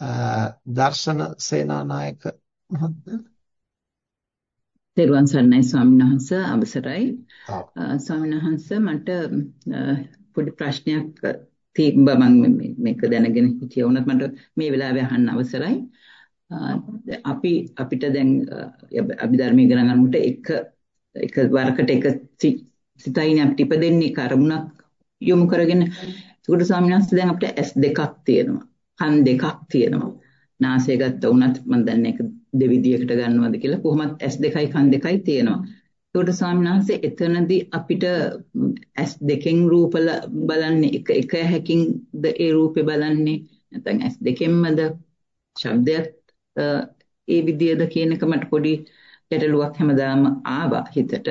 දර්ශන සේනානායක මහත්මයා තෙරුවන් සරණයි ස්වාමීන් වහන්ස අවසරයි. ස්වාමීන් වහන්ස මට පොඩි ප්‍රශ්නයක් තිබ්බා මම මේක දැනගෙන හිටිය. වුණත් මට මේ වෙලාවේ අහන්න අවසරයි. අපි අපිට දැන් අභිධර්මයේ ගණන් ගන්නකොට එක එක වරකට එක සිතයිනේ අපිට ඉපදෙන්නේ කර්මුණක් යොමු කරගෙන. ඒකට ස්වාමීන් වහන්සේ දැන් අපිට S දෙකක් තියෙනවා කන් දෙකක් තියෙනවා නාසය ගත්ත උනත් මම දන්නේ ඒක දෙවිදියකට ගන්නවද කියලා කොහොමත් S2යි කන් දෙකයි තියෙනවා. ඒකට ස්වාමීන් වහන්සේ එතනදී අපිට S2කින් රූප බලන්නේ එක එක හැකින්ද ඒ රූපේ බලන්නේ නැත්නම් S2කින්මද ශබ්දයක් ඒ විදියද කියන එක මට පොඩි ගැටලුවක් හැමදාම ආවා හිතට.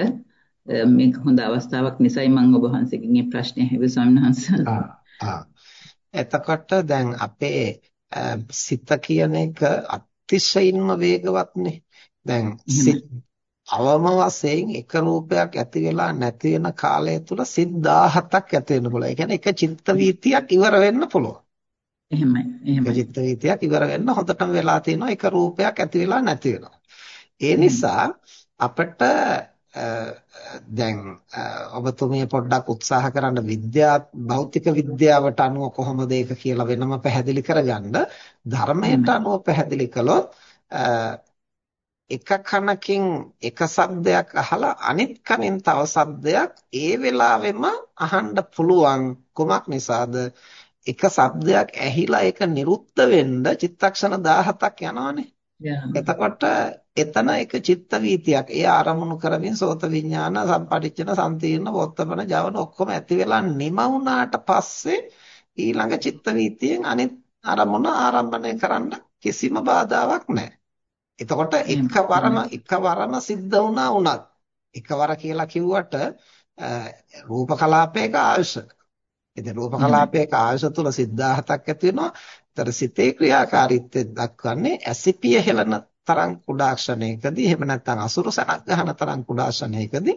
මේක හොඳ අවස්ථාවක් නිසායි මම ඔබ වහන්සේගෙන් මේ ප්‍රශ්නේ ඇහුවේ ස්වාමීන් වහන්සේ. එතකොට දැන් අපේ සිත කියන එක අතිශයින්ම වේගවත්නේ. දැන් අවම වශයෙන් එක රූපයක් ඇති වෙලා නැති වෙන කාලය තුල සිත් 17ක් ඇති වෙන්න පුළුවන්. ඒ කියන්නේ එක චිත්ත වීතියක් ඉවර වෙන්න පුළුවන්. එහෙමයි. එහෙමයි. චිත්ත වීතියක් ඉවර වෙන්න හොඳටම වෙලා තියෙනවා එක රූපයක් ඇති වෙලා නැති වෙනවා. ඒ නිසා අපිට දැන් ඔබතුමිය පොඩ්ඩක් උත්සාහ කරන්න විද්‍යා භෞතික විද්‍යාවට අනුව කොහොමද ඒක කියලා වෙනම පැහැදිලි කරගන්න. ධර්මයට අනුව පැහැදිලි කළොත් එක කනකින් එක શબ્දයක් අහලා අනිත් කනෙන් තව શબ્දයක් ඒ වෙලාවෙම අහන්න පුළුවන් කොමක් නිසාද? එක શબ્දයක් ඇහිලා ඒක නිරුද්ධ වෙන්න චිත්තක්ෂණ 17ක් යනවනේ. එතකොට එතන එක චිත්ත වීතියක්. ඒ ආරමුණු කරමින් සෝත විඥාන, සම්පටිච්චන, සම්තීර්ණ, වොත්තපන, ජවන ඔක්කොම ඇති වෙලා නිම වුණාට පස්සේ ඊළඟ චිත්ත වීතියෙන් අනිත් අරමුණ ආරම්භණය කරන්න කිසිම බාධාවක් නැහැ. එතකොට එකවරම එකවරම සිද්ධ වුණා වුණත් එකවර කියලා කිව්වට රූප කලාපයක ආයුෂ. ඉතින් රූප කලාපයක ආයුෂ තුල සිද්ධාහතක් ඇති වෙනවා. ඒතර සිතේ ක්‍රියාකාරීත්වය දක්වන්නේ ඇසිපිය හෙලන තරම් කුඩා ක්ෂණයකදී එහෙම නැත්නම් අසුරු සනක් ගන්න තරම් කුඩා ක්ෂණයකදී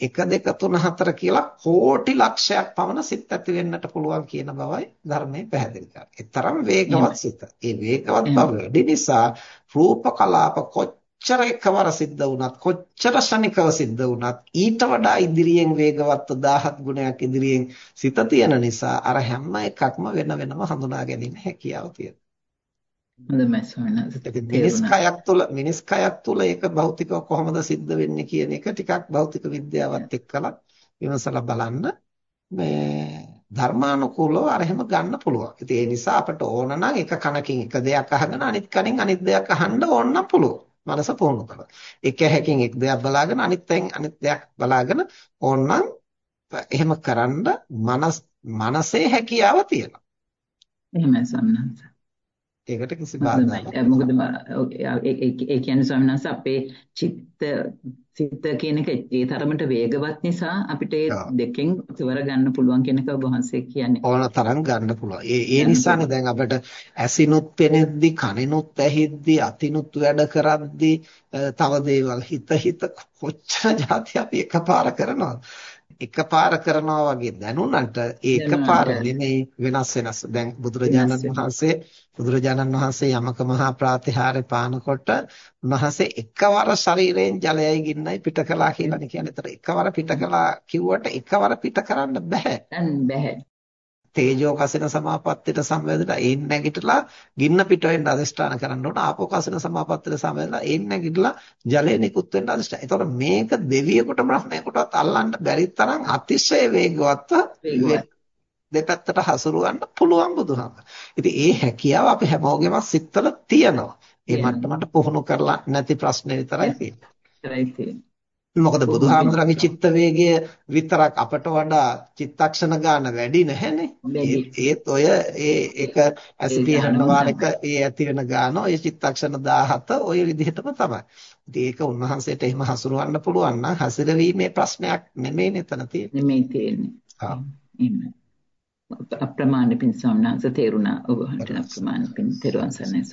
1 2 3 4 කියලා කෝටි ලක්ෂයක් පමණ සිත් ඇති වෙන්නට පුළුවන් කියන බවයි ධර්මයේ පැහැදිලි කරන්නේ. ඒ තරම් වේගවත් සිත. ඒ වේගවත් බව වැඩි නිසා රූප කලාප කොච්චර එකවර සිද්ධ වුණත් කොච්චර ශනිකව සිද්ධ වුණත් ඊට වඩා ඉදිරියෙන් වේගවත් 1000 ගුණයක් ඉදිරියෙන් සිත තියෙන නිසා අර හැම එකක්ම වෙන වෙනම හඳුනා ගැනීම හැකියාව තියෙනවා. හොඳයි කයක් තුළ මිනිස් කයක් තුළ ඒක භෞතිකව කොහොමද සිද්ධ වෙන්නේ කියන එක ටිකක් භෞතික විද්‍යාවත් එක්කලා විමසලා බලන්න මේ ධර්මානුකූලව අර එහෙම ගන්න පුළුවන්. ඉතින් ඒ නිසා අපට ඕන නම් එක කනකින් එක දෙයක් අහගෙන අනිත් කනෙන් අනිත් දෙයක් අහන්න ඕන නම් පුළුවන්. මනස පුහුණු කරලා. එක හැකින් එක් දෙයක් බලාගෙන අනිත් පැයෙන් අනිත් දෙයක් බලාගෙන ඕනනම් එහෙම කරන්න මනස් මනසේ හැකියාව තියෙනවා. එහෙමයි සම්නන්ස. ඒකට කිසි බාධාවක් මොකද ඒ කියන්නේ ස්වාමීන් වහන්සේ අපේ චිත්ත සිත කියන එක ඒ තරමට වේගවත් නිසා අපිට ඒ දෙකෙන් ඉවර ගන්න පුළුවන් කියන එක වහන්සේ කියන්නේ. ඕන තරම් ගන්න පුළුවන්. ඒ ඒ නිසානේ දැන් අපිට ඇසිනුත් පෙනෙද්දි කනිනුත් ඇහිද්දි අතිනුත් වැඩ කරද්දි තව දේවල් හිත හිත කොච්චර જાති අපි එකපාර කරනවද එකපාර කරනවා වගේ දැනුණට ඒකපාර නෙමෙයි වෙනස් වෙනස්. දැන් බුදුරජාණන් වහන්සේ බුදුරජාණන් වහන්සේ යමක මහා ප්‍රාතිහාර්ය පානකොට උන්වහන්සේ එකවර ශරීරයෙන් ජලයයි ගින්නයි පිට කළා කියලානේ කියන්නේ. ඒතර එකවර පිට කළා කිව්වට එකවර පිට කරන්න බෑ. බෑ. තේජෝ කසින සමාපත්තියට සම්බන්ධලා ඒන් නැගිටලා ගින්න පිට වෙන්න අධිෂ්ඨාන කරන්න ඕන ආපෝ කසින සමාපත්තියට සම්බන්ධලා ඒන් නැගිටලා ජලය නිකුත් වෙන්න අධිෂ්ඨාන. ඒතකොට මේක දෙවියෙකුට බ්‍රහ්මයෙකුටවත් අල්ලන්න බැරි තරම් අතිශය වේගවත්ව දෙපැත්තට හසුරවන්න පුළුවන් බුදුහාම. ඉතින් ඒ හැකියාව අපි හැමෝගෙම සිත්වල තියෙනවා. ඒ මට්ටමට පුහුණු කරලා නැති ප්‍රශ්නේ විතරයි තියෙන්නේ. මොකද බුදුහාමුදුරන්ගේ චිත්ත වේගය විතරක් අපට වඩා චිත්තක්ෂණ ගන්න වැඩි නැහැනේ. ඒත් ඔය ඒ එක ඇසිපිහන්න වාරක ඒ ඇති වෙන ගාන ඔය චිත්තක්ෂණ 17 ඔය විදිහටම තමයි. ඉතින් ඒක උන්වහන්සේට එහෙම හසුරවන්න පුළුවන් නම් හසිරවීමේ ප්‍රශ්නයක් නෙමෙයි නේතන තියෙන්නේ. නෙමෙයි තියෙන්නේ. ආ. අප්‍රමාණ පින් සම්නාස තේරුණා ඔබ හන්ට අප්‍රමාණ පින් තෙරුවන් සරණයි